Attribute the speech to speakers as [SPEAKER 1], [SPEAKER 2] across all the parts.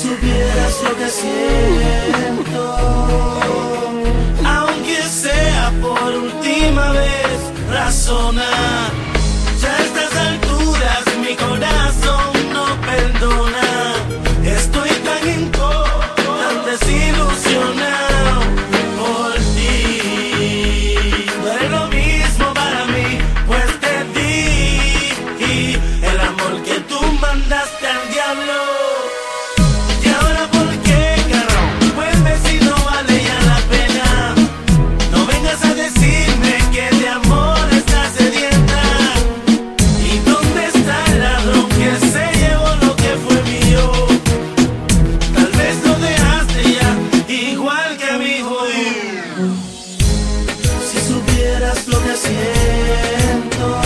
[SPEAKER 1] supieras lo que siento, aunque sea por última vez, razona. Ya a estas alturas mi corazón mi hijo. Si supieras lo que siento,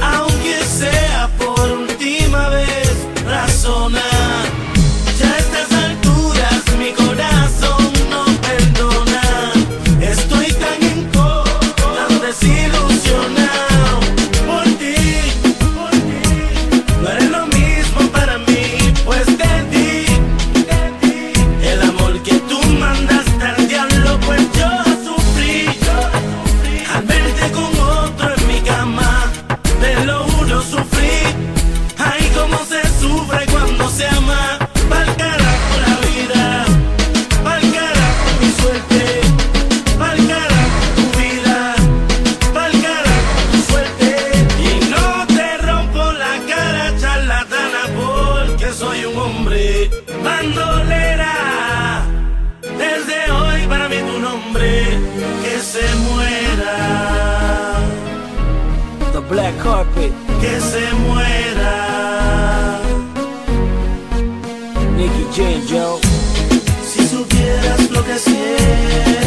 [SPEAKER 1] aunque sea por última vez, razona. Ya a estas alturas mi corazón no perdona. Estoy tan en tan desilusionado soy un hombre bandolera. Desde hoy para mí tu nombre, que se muera,
[SPEAKER 2] The Black Carpet,
[SPEAKER 1] que se muera.
[SPEAKER 2] Nicky Jam, Joe.
[SPEAKER 1] Si supieras lo que siento